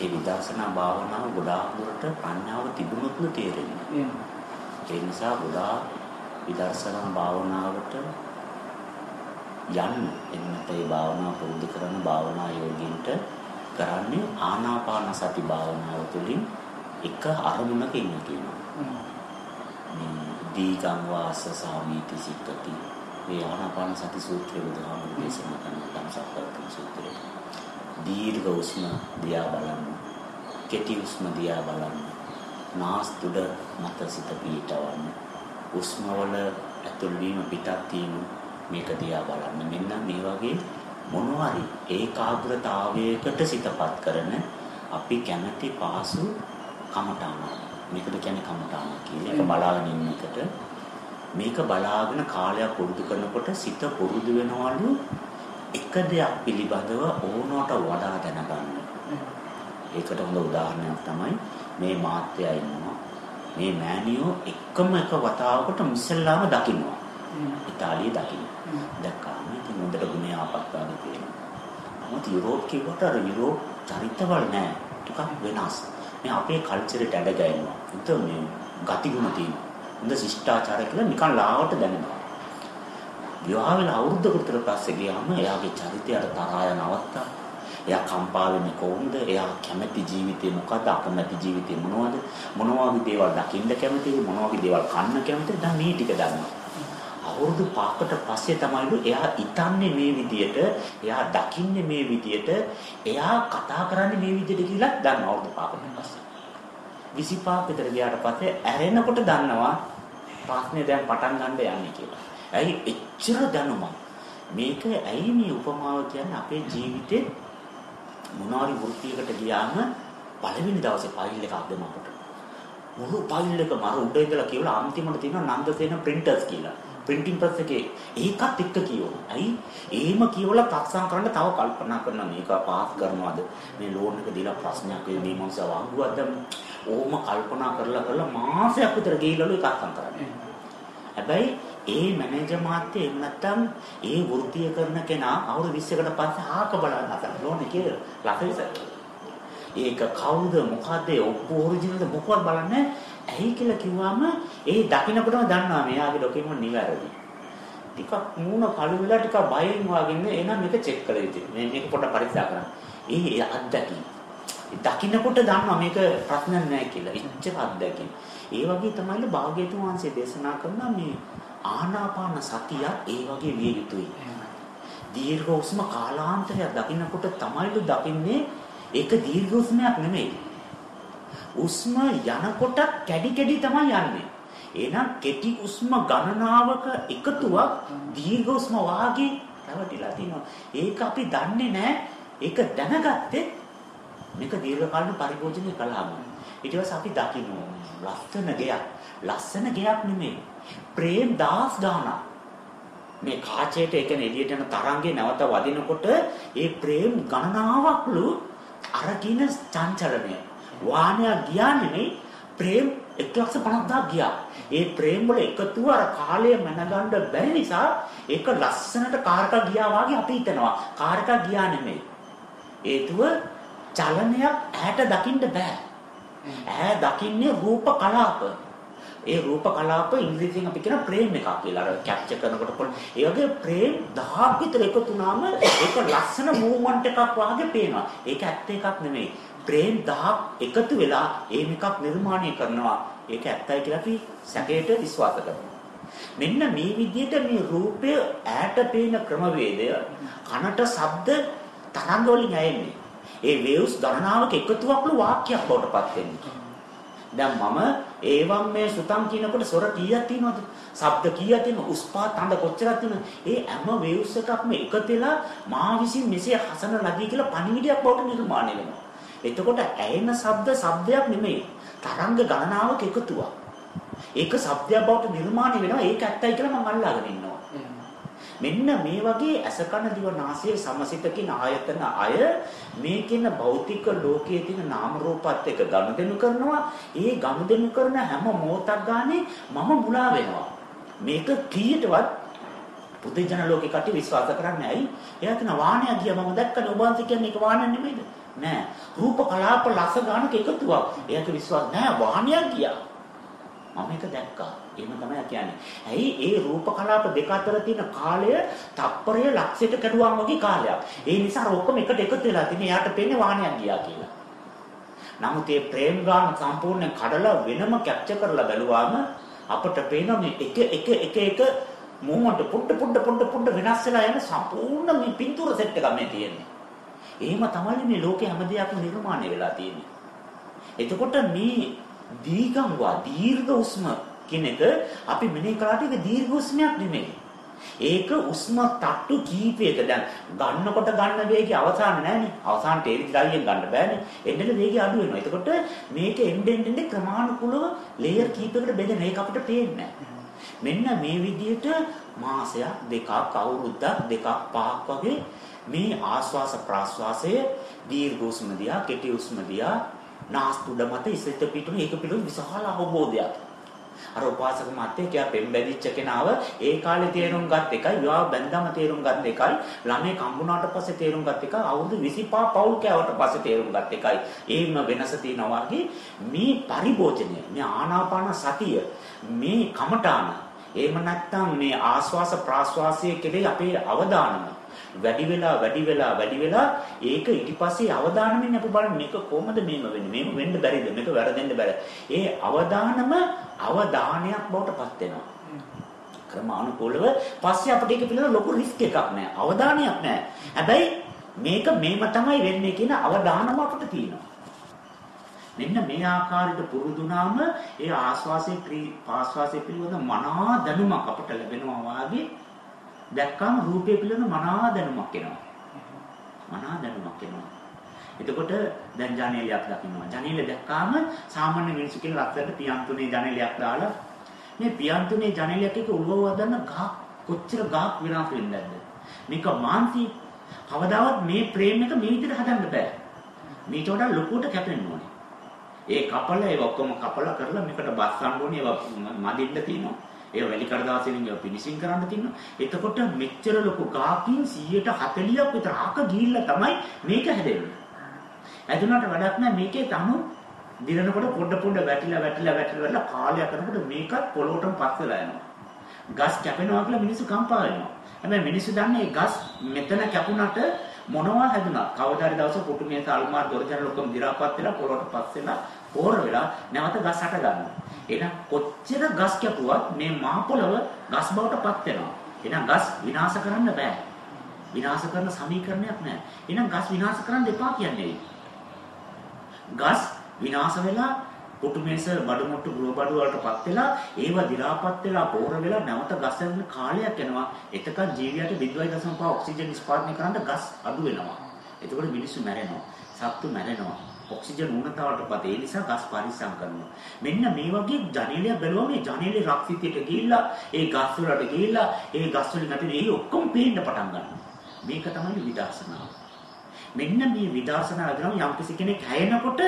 ඒ විදර්ශනා භාවනාව ගොඩාක් දුරට ප්‍රඥාව තිබුණොත් නේ තේරෙන්නේ. ඒ නිසා ගොඩාක් විදර්ශනා භාවනාවට යන්න එන්නත ඒ භාවනාව පුරුදු කරන භාවනා යෝගීන්ට කරන්නේ ආනාපාන සති භාවනාව තුළින් එක අරමුණක ඉන්න කියනවා. මේ දීගං වාස සාමීති සික්කති. මේ ආනාපාන සති සූත්‍රය බුදුහාමුදුරේ දේශනා කරන ධම්සප්පවත්තන සූත්‍රය. දීර්ඝ උස්ම දිහා බලන්න. කෙටි උස්ම දිහා බලන්න. නාස්තුඩ මත සිත පීඨවන්න. උස්ම වල ඇතුල් වීම පිටත් වීම මේක දිහා බලන්න. මෙන්න මේ වගේ මොනවාරි ඒකාග්‍රතාවයකට සිතපත් කරන අපි කැමැති පාසු කමඨාන. මේකට කියන්නේ කමඨාන කියලා. ඒක බලාගෙන ඉන්න එකට මේක බලාගෙන කාලයක් පුරුදු කරනකොට සිත පුරුදු වෙනවලු එක දෙයක් පිළිබඳව ඕනවට වඩා දැනගන්න. ඒකට හොඳ උදාහරණයක් තමයි මේ මාත්‍යා ඉන්නවා. මේ මෑනියෝ එකම එක වතාවකට මුසල්ලාම දකින්නවා. ඉතාලියේ දකින්න. දැක්කාම ඉතින් හොඳට ගුණය ආපත්තාගේ තියෙනවා. නමුත් යුරෝප් කිව්වට අර යුරෝප් චරිතවල නෑ. ටිකක් වෙනස්. මේ අපේ කල්චරේට ඇඩ ගැහෙනවා. උත මේ ගතිගුණ තියෙනවා. හොඳ ශිෂ්ටාචාරය කියලා නිකන් ලාවට දැනෙනවා. විවාහ වෙලා අවුරුද්දකට පස්සේ ගියාම එයාගේ චරිතය අර තරහා නවත්තා. එයා කම්පා වෙන්නේ කොහොමද? එයා කැමැති ජීවිතේ මොකද්ද? අකමැති ජීවිතේ මොනවද? මොනවා වගේ දේවල් දකින්න කැමතිද? මොනවා වගේ දේවල් කන්න කැමතිද? දැන් මේ ටික දන්නවා. අවුරුදු 5කට පස්සේ තමයිලු එයා ඉතන්නේ මේ විදියට, එයා දකින්නේ මේ විදියට, එයා කතා කරන්නේ මේ විදියට කියලා දන්නවා අවුරුදු 5කට පස්සේ. 25 විතර ගියාට පස්සේ ඇරෙනකොට දන්නවා ප්‍රශ්නේ දැන් පටන් ගන්න යන්නේ කියලා. ඇයි එච්චර දැනුම? මේක ඇයි මේ උපමාව කියන්නේ අපේ ජීවිතේ මොනවාරි වෘත්තියකට ගියාම පළවෙනි දවසේ ෆයිල් එකක් දෙන්න අපට. මුළු ෆයිල් එක මර උඩ ඉඳලා කියලා අන්තිමට තියෙනවා නන්දසේන printers කියලා. printing press එකේ ඒකත් එක්ක කියවන. ඇයි? එහෙම කියවලා තක්සම් කරන්න තව කල්පනා කරනවා මේක පාස් කරනවද? මේ ලෝන් එක දීලා ප්‍රශ්නයක් වෙයි මේ මොනස වංගුවක්ද? ඕම කල්පනා කරලා කරලා මාසයක් විතර ගිහිල්ලාලු එකක් අම් කරන්නේ. හැබැයි ඒ මැනේජර් මහත්තයා එහෙම නැත්තම් ඒ වෘත්තිය කරන කෙනා අවුරුදු 20කට පස්සේ ආක බලන්න හදන ලෝන් එකේ ලසයිස. ඒක කවුද මොකද්ද ඔප්පු ඔරිජිනල්ද මොකවත් බලන්නේ ඇයි කියලා කිව්වම ඒ දකින්නකොටම දන්නවා මෙයාගේ ඩොකියුමන්ට් නිවැරදි. ටිකක් මූණ කළු වෙලා ටිකක් බයෙන් වගේ එහෙනම් මේක චෙක් කළ යුතුයි. මේ මේක පොඩ්ඩක් පරීක්ෂා කරන්න. ඒ අත්දැකීම්. දකින්නකොට දන්නවා මේක ප්‍රශ්නයක් නෑ කියලා. ඉච්ඡක අත්දැකීම්. ඒ වගේ තමයි භාග්‍යතුන් වහන්සේ දේශනා කරන මේ ආනාපාන සතිය ඒ වගේ විය යුතුයි. දීර්ඝ උස්ම කාලාන්තරයක් දකින්නකොට තමයිලු දකින්නේ ඒක දීර්ඝ උස්මයක් නෙමෙයි. උස්ම යනකොට කැඩි කැඩි තමයි යන්නේ. එහෙනම් කෙටි උස්ම ගණනාවක එකතුවක් දීර්ඝ උස්ම වාගේ රැවටිලා තිනවා. ඒක අපි දන්නේ නැහැ. ඒක දැනගත්තේ මේක දීර්ඝ කාලින පරිභෝජනය කළාම. ඊට පස්සේ අපි දකින්න ලස්සන ගයක්. ලස්සන ගයක් නෙමෙයි. ප්‍රේම් දාස් ගානක්. මේ කාචයට ඒ කියන්නේ එළියට යන තරංගේ නැවත වදිනකොට ඒ ප්‍රේම් ගණනාවක්ලු අර කින චංචලනය වාහනයක් ගියා නෙමෙයි ප්‍රේම් 150000 ගියා. ඒ ප්‍රේම් වල එකතුව අර කාලය මැනගන්න බැරි නිසා ඒක ලස්සනට කාර් එකක් ගියා වගේ අපි හිතනවා. කාර් එකක් ගියා නෙමෙයි. ඒතුව චලනයක් ඇහැට දකින්න බෑ. ඇහැ දකින්නේ රූප කලාප. ඒ රූප කලාප ඉංග්‍රීසියෙන් අපි කියන ප්‍රේම් එකක් කියලා. අර කැප්චර් කරනකොට පොල් ඒ වගේ ප්‍රේම් 1000ක් විතර එකතු වුණාම ඒක ලස්සන මූවමන්ට් එකක් වාගේ පේනවා. ඒක ඇත්ත එකක් නෙමෙයි. ප්‍රේම් 1000ක් එකතු වෙලා ඒ එකක් නිර්මාණය කරනවා. ඒක ඇත්තයි කියලා අපි සැකයට විශ්වාස කරනවා. මෙන්න මේ විදිහට මේ රූපය ඈට පේන ක්‍රමවේදය කනට ශබ්ද තරංග වලින් ඇයෙන්නේ. ඒ වේව්ස් ගණනාවක එකතුවක්ලු වාක්‍යයක් බවට පත් වෙන්නේ. දැන් මම ඒවම් මේ සුතම් කියනකොට ස්වර කීයක් තියෙනවද? ශබ්ද කීයක් තියෙනවද? උස්පා තඳ කොච්චරක් තියෙනවද? ඒ හැම වේව්ස් එකක්ම එකතු වෙලා මා විසින් මෙසේ හසන ලදී කියලා පණිවිඩයක් බවට නිර්මාණය වෙනවා. එතකොට ඇයෙන ශබ්ද ශබ්දයක් නෙමෙයි. තරංග ගණනාවක එකතුවක්. ඒක ශබ්දයක් බවට නිර්මාණය වෙනවා. ඒක ඇත්තයි කියලා මම අල්ලාගෙන ඉන්නවා. මෙන්න මේ වගේ අසකන දිව නාසය සමසිත කියන ආයතන අය මේ කියන භෞතික ලෝකයේ තියෙන නාම රූපات එක්ක ගනුදෙනු කරනවා ඒ ගනුදෙනු කරන හැම මොහොතක් ගානේ මම මුලා වෙනවා මේක කීයටවත් පුදුජන ලෝකේ කටි විශ්වාස කරන්නේ ඇයි එයා කියන වාහනය ගියා මම දැක්කනේ ඔබ වහන්සේ කියන්නේ ඒක වාහනය නෙමෙයිද නෑ. රූප කලාප ලස ගන්නක එකතුවක්. එයාට විශ්වාස නෑ වාහනයක් ගියා. මම ඒක දැක්කා. එහෙම තමයි කියන්නේ. ඇයි ඒ රූප කලාප දෙක අතර තියෙන කාලය තප්පරය ලක්ෂයට කැඩුවා වගේ කාලයක්. ඒ නිසා ඔක්කොම එකට එකතු වෙලා තියෙන එයාට පේන්නේ වාහනයක් ගියා කියලා. නමුත් මේ ප්‍රේම ගාන සම්පූර්ණ කඩලා වෙනම කැප්චර් කරලා බැලුවාම අපට පේන මේ එක එක එක එක මූමන්ට් පුඩ පුඩ පුඩ පුඩ වෙනස් වෙලා යන සම්පූර්ණ මේ පින්තූර සෙට් එකක් මේ තියෙන්නේ. එහෙම තමයි මේ ලෝකේ හැම දෙයක්ම නිර්මාණය වෙලා තියෙන්නේ. එතකොට මේ දීගංවා දීර්ඝ උස්ම කියන එක අපි මෙනේ කරාට ඒක දීර්ඝ උස්මයක් නෙමෙයි. ඒක උස්ම තට්ටු කීපයක දැන් ගන්නකොට ගන්න වේගය අවසාන නැහැනේ. අවසාන තේරි ද්‍රව්‍යයෙන් ගන්න බෑනේ. එන්නෙල වේගය අඩු වෙනවා. එතකොට මේක එන්ඩෙන් එන්ඩෙන් ක්‍රමානුකූලව ලේයර් කීපයකට බෙදෙන එක අපිට පේන්නේ මෙන්න මේ විදිහට මාසයක් දෙකක් අවුරුද්දක් දෙකක් පහක් වගේ මේ ආස්වාස ප්‍රාස්වාසය දීර්ඝ උස්ම දිහා කෙටි උස්ම දිහා නාස්තුඩ මත ඉසිත පිටුන ඒක පිළිබඳ විශාල අවබෝධයක් අර උපාසක මාත්‍යා පෙම් බැදිච්ච කෙනාව ඒ කාලේ තේරුම් ගත් එකයි විවාහ බැඳම තේරුම් ගත් එකයි ළමයි කම්බුණාට පස්සේ තේරුම් ගත් එකයි අවුරුදු 25 පවුල් කෑවට පස්සේ තේරුම් ගත් එකයි. ඒම වෙනස තියෙනවා වගේ මේ පරිභෝජනය මේ ආනාපාන සතිය මේ කමඨාන එහෙම නැත්නම් මේ ආස්වාස ප්‍රාස්වාසයේ කෙරෙහි අපේ අවධානම වැඩි වෙලා වැඩි වෙලා වැඩි වෙලා ඒක ඊට පස්සේ අවදානමින් අපි බලන්නේ මේක කොහොමද මේම වෙන්නේ? මේම වෙන්න බැරිද? මේක වැරදෙන්න බැහැ ඒ අවදානම අවදානයක් බවට පත් වෙනවා. ක්‍රමානුකූලව පස්සේ අපිට ඒක පිළිබඳ ලොකු රිස්ක් එකක් නැහැ අවදානයක් නැහැ හැබැයි මේක මේම තමයි වෙන්නේ කියන අවදානම අපිට තියෙනවා. මෙන්න මේ ආකාරයට පුරුදුනාම ඒ ආස්වාසේ පාස්වාසේ පිළිබඳ මනා දැනුමක් අපට ලැබෙනවා වාගේ දැක්කම රූපය පිළිබඳ මනා දැනුමක් එනවා. මනා දැනුමක් එනවා. එතකොට දැන් ජනේලයක් දකින්නවා. ජනේලය දැක්කාම සාමාන්‍ය මිනිස්සු කියලා ලස්සනට පියන් තුනේ ජනේලයක් දාලා මේ පියන් තුනේ ජනේලයක් එක උල්වව හදන්න ගහ කොච්චර ගහක් විනාශ වෙන්නේ නැද්ද? මේක මාන්ති කවදාවත් මේ ප්‍රේම එක මේ විදිහට හදන්න බෑ. මේට වඩා ලොකුවට කැපෙන්න ඕනේ. ඒ කපල ඒ ඔක්කොම කපලා කරලා මේකට බස්සන්න ඕනේ ඒවා මදින්න තියෙනවා. ඒ වැලි කඩදාසියෙන් ඒවා පිනිසින් කරන්න තියෙනවා. එතකොට මෙච්චර ලොකු ගාකින් 140ක් විතර අක ගිහිල්ලා තමයි මේක හැදෙන්නේ. හැදුනට වැඩක් නැහැ මේකේ තනු දිනනකොට පොඩ පොඩ වැටිලා වැටිලා වැටිලා කාලයක් කරනකොට මේකත් පොළොවටම පස් වෙලා යනවා. ගස් කැපෙනවා කියලා මිනිස්සු කම්පා වෙනවා. හැබැයි මිනිස්සු දන්නේ ගස් මෙතන කැපුණට මොනවා හැදුනා කවදාරි දවසක කුටුමිය සල්මාර් දොරජන ලොකම දි รา පත් වෙලා පොළොවට පස් වෙලා පෝර වෙලා නැවත ගස් හට ගන්නවා. එහෙනම් කොච්චර ගස් කැපුවත් මේ මහ පොළව ගස් බවට පත් වෙනවා. එහෙනම් ගස් විනාශ කරන්න බෑ. විනාශ කරන සමීකරණයක් නෑ. එහෙනම් ගස් විනාශ කරන්න එපා කියන්නේ. ගස් විනාශ වෙලා කුටුමේස බඩමුට්ටු ගෘහ බඩු වලටපත් වෙලා ඒව දි รา පත් වෙලා පෝර වෙලා නැවත ගස් වෙන කාලයක් යනවා. එතකන් ජීවියට 0.5 ඔක්සිජන් නිෂ්පාදනය කරන්න ගස් අඩු වෙනවා. එතකොට මිනිස්සු මැරෙනවා. සත්තු මැරෙනවා. ඔක්සිජන් ඌනතාවටපත් ඒ නිසා ගස් පරිස්සම් කරනවා. මෙන්න මේ වගේ ජනේලයක් බැලුවම මේ ජනේලේ රක්සිතයට ගිහිල්ලා ඒ ගස් වලට ගිහිල්ලා ඒ ගස් වලින් ඇති ඒ ඔක්කොම පේන්න පටන් ගන්නවා. මේක තමයි විදර්ශනාව. මෙන්න මේ විදර්ශනාව කරන යම් කිසි කෙනෙක් හැයෙනකොට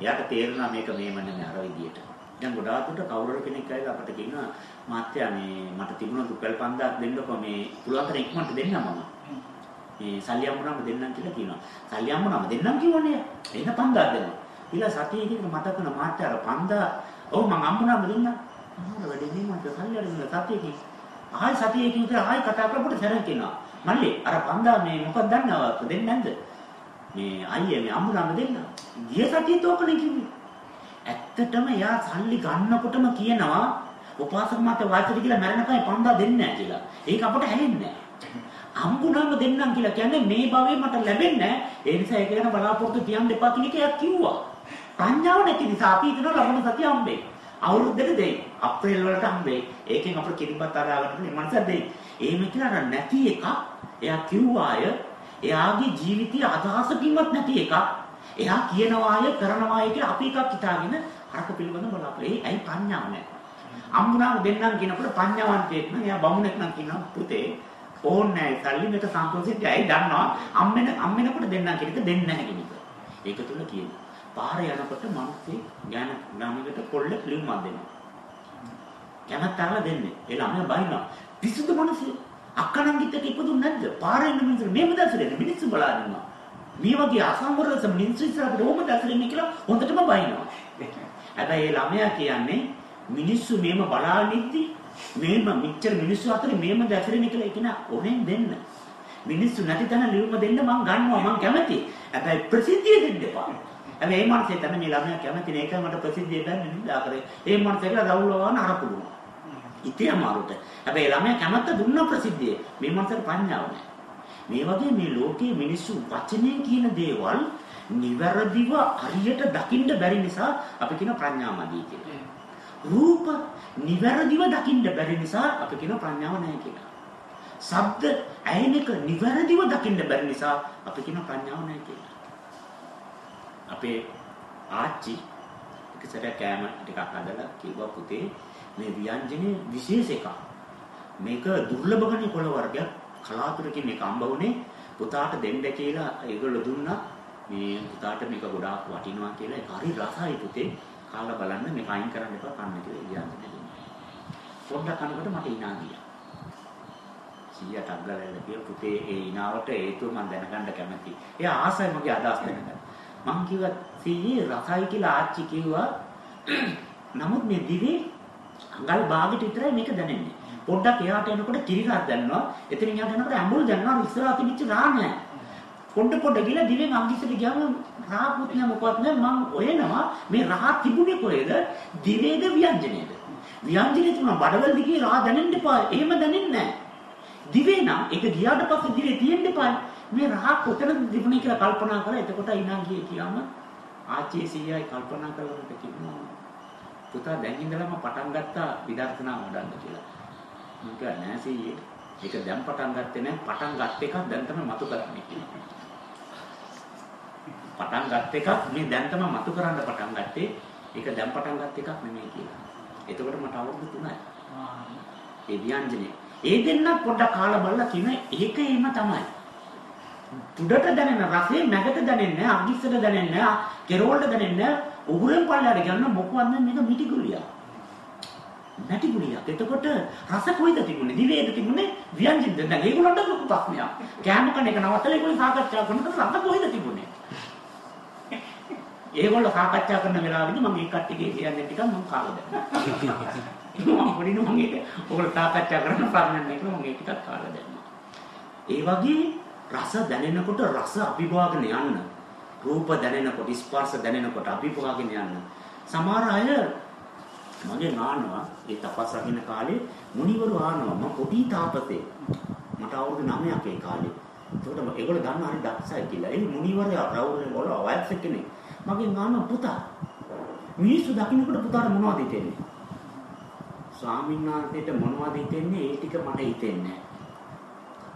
එයාට තේරෙනවා මේක මේම නෙමෙයි අර විදියට. දැන් ගොඩාක් උට කවුරු කෙනෙක් ඇවිල්ලා අපිට කියනවා මාත්‍යා මේ මට තිබුණා රුපියල් 5000ක් දෙන්නකො මේ පුළුවන් තරම් ඉක්මනට දෙන්න මම. මේ සල්ලි හම්බුනම දෙන්නම් කියලා කියනවා. සල්ලි හම්බුනම දෙන්නම් කිව්වනේ. එන්න 5000 දෙනවා. ඊළඟ සතියේදී මතක කරන මාත්‍ය අර 5000 ඔව් මං හම්බුනම දෙන්නම්. මොනවද වැඩේ මන්ට සල්ලි අරගෙන සතියකින්. ආයි සතියකින් විතර ආයි කතා කරපුවට සැරෙන් කියනවා. මල්ලි අර 5000 මේ මොකක්ද දන්නවද දෙන්නේ නැද්ද? මේ අයියේ මේ හම්බුනම දෙන්න. ගිය සතියේ තෝකනේ කිව්වේ. ඇත්තටම එයා සල්ලි ගන්නකොටම කියනවා උපාසක මාත වාචිත කියලා මැරෙනකම් 5000 දෙන්නේ නැහැ කියලා. ඒක අපට හැලෙන්නේ නැහැ. හම්බුනම දෙන්නම් කියලා කියන්නේ මේ භවයේ මට ලැබෙන්නේ ඒ නිසා ඒක ගැන බලාපොරොත්තු තියන්න එපා කියන එක එයා කිව්වා. ප්‍රඥාව නැති නිසා අපි හිතනවා ලබන සතිය හම්බෙයි. අවුරුද්දට දෙයි. අප්‍රේල් වලට හම්බෙයි. ඒකෙන් අපිට කිරිබත් අරාගන්න මේ මනස දෙයි. එහෙම කියලා නැති එක එයා කිව්වාය එයාගේ ජීවිතයේ අදහසකින්වත් නැති එකක්. එයා කියනවාය කරනවාය කියලා අපි එකක් හිතාගෙන අරක පිළිබඳව බලාපොරොත්තු. ඒ ඇයි ප්‍රඥාව නැහැ. අම්බුනාම දෙන්නම් කියනකොට ප්‍රඥාවන්තයෙක් නම් එයා බමුණෙක් නම් කියනවා පුතේ ඕන්නේ නැහැ. සල්ලි මේක සම්පූර්ණයෙන් ඇයි දන්නවා අම්මෙන අම්මෙනකොට දෙන්නා කියන එක දෙන්නේ නැහැ කියන එක. ඒක තුල කියනවා. පාරේ යනකොට මිනිස්සේ ඥාන ළමයකට පොල්ල ලියුමක් දෙනවා. කැමැත්තම දෙන්නේ. ඒ ළමයා බයිනවා. පිසුදු මිනිස්සු අක්කණන්ගිට ඉපදුන්නේ නැද්ද? පාරේ ඉන්න මිනිස්සු මේව දැසරෙන්නේ මිනිස්සු බලාගෙන ඉන්නවා. මේ වගේ අසංවරස මිනිස්සු ඉස්සරහට ඕම දැසෙන්නේ කියලා හොඳටම බයිනවා. හැබැයි ඒ ළමයා කියන්නේ මිනිස්සු මේම බලාගෙන ඉද්දි මේම මෙච්චර මිනිස්සු අතරේ මේම දැසෙන්නේ කියලා කියන ඔහෙන් දෙන්න. මිනිස්සු නැති තැන ලියුම දෙන්න මං ගන්නවා මං කැමතියි. හැබැයි ප්‍රසිද්ධිය දෙන්න එපා. හැබැයි මේ මනසේ තමයි මේ ළමයා කැමති නේ ඒක මට ප්‍රසිද්ධිය ගන්න නිදා කරේ. ඒ මනසේ කියලා දවුලවන අරපුදුන. ඉතින් අමාරුට. හැබැයි ළමයා කැමත්ත දුන්න ප්‍රසිද්ධිය. මේ මනසට පඤ්ඤාව නැහැ. මේ වගේ මේ ලෝකයේ මිනිස්සු වචනේ කියන දේවල් නිවැරදිව හරියට දකින්න බැරි නිසා අපි කියන ප්‍රඥාමදී කියලා. රූප නිවැරදිව දකින්න බැරි නිසා අපි කියන ප්‍රඥාව නැහැ කියලා. ශබ්ද ඇහෙන එක නිවැරදිව දකින්න බැරි නිසා අපි කියන ප්‍රඥාව නැහැ කියලා. අපේ ආච්චි එක සැරයක් කෑම ටිකක් හදලා කිව්වා පුතේ මේ ව්‍යංජනේ විශේෂ එකක්. මේක දුර්ලභ ගණේ කොළ වර්ගයක් කලාතුරකින් මේක අම්බ වුණේ පුතාට දෙන්න කියලා ඒගොල්ලෝ දුන්නා. මේ පුතාට මේක ගොඩාක් වටිනවා කියලා ඒක හරි රසයි පුතේ. කාලා බලන්න මේක අයින් කරන්න එපා කන්න කියලා ව්‍යංජනේ දුන්නා. පොඩ්ඩක් කනකොට මට ඉනා ගියා. සීයාට අග්ගලෙල්ල කිය පුතේ ඒ ඉනාවට හේතුව මම දැනගන්න කැමතියි. එයා ආසයි මගේ අදහස් දැනගන්න. මං කිව්වා සීයේ රසයි කියලා ආච්චි කිව්වා. නමුත් මේ දිවේ අඟල් භාගෙට විතරයි මේක දැනෙන්නේ. පොඩ්ඩක් එහාට යනකොට කිරිගත් දැනනවා. එතනින් එහාට යනකොට ඇඹුල් දැනනවා. ඉස්සරහා තිබිච්ච රා නැහැ. පොඩ පොඩ ගිහලා දිවෙන් අංගිසට ගියාම රාපුත් නෑ මොකවත් නෑ මං ඔයනවා මේ රහ තිබුණේ කොහෙද? දිවේද ව්‍යංජනේද? ව්‍යංජනේ තුන බඩවල දිගේ රා දැනෙන්න එපා. එහෙම දැනෙන්නේ නෑ. දිවේ නම් ඒක ගියාට පස්සේ දිවේ තියෙන්න එපා. මේ රහ කොතනද තිබුණේ කියලා කල්පනා කරලා එතකොට ඉනා ගියේ කියම ආච්චි සීයයි කල්පනා කරනකොට කිව්වා පුතා දැන් ඉඳලම පටන් ගත්තා විදර්ශනා වඩන්න කියලා. මම කිව්වා නෑ සීයේ. ඒක දැන් පටන් ගත්තේ නෑ පටන් ගත්ත එකක් දැන් තමයි මතු කරන්නේ කියලා. පටන් ගත්ත එකක් මේ දැන් තමයි මතු කරන්න පටන් ගත්තේ. ඒක දැන් පටන් ගත්ත එකක් නෙමෙයි කියලා. එතකොට මට අවුරුදු 3යි. ඒ ව්‍යංජනේ. ඒ දෙන්න පොඩ්ඩක් කාලා බලලා කියන ඒක එම තමයි. උඩට දැනෙන රසය නැගට දැනෙන්නේ අගිස්සට දැනෙන්නේ කෙරවලට දැනෙන්නේ. උගුරෙන් පල්ලයට ගන්න මොකවත් මේක මිටි ගුලියක්. නැටි ගුලියක්. එතකොට රස කොයිද තිබුණේ? දිවේද තිබුණේ? ව්‍යංජනද? දැන් ඒගොල්ලන්ට ලොකු ප්‍රශ්නයක්. කෑම කන එක නවත්තලා ඒගොල්ලෝ සාකච්ඡා කරනකොට රස කොයිද තිබුණේ? ඒගොල්ලෝ සාකච්ඡා කරන වෙලාවෙදි මම මේ කට්ටියගේ කියන්නේ ටිකක් මම කාලා දැම්මා. මම පොඩිනු මම ඒක ඔයගොල්ලෝ සාකච්ඡා කරන ප්‍රශ්න එක මම ඒක ටිකක් කාලා දැම්මා. ඒ වගේ රස දැනෙනකොට රස අභිභාගන යන්න. රූප දැනෙනකොට ස්පර්ශ දැනෙනකොට අභිභාගන යන්න. සමහර අය මගේ නානවා ඒ තපස් රකින්න කාලේ මුනිවරු ආනවා මම පොඩි තාපතේ. මට අවුරුදු 9ක් ඒ කාලේ. ඒකට ඒගොල්ලෝ දන්නා හරි දක්ෂයි කියලා. ඒ මුනිවරයා රවුලේ වල වයස් කෙනෙක්. මගෙන් අහනවා පුතා මිනිස්සු දකින්නකොට පුතාට මොනවද හිතෙන්නේ? ස්වාමීන් වහන්සේට මොනවද හිතෙන්නේ? ඒ ටික මට හිතෙන්නේ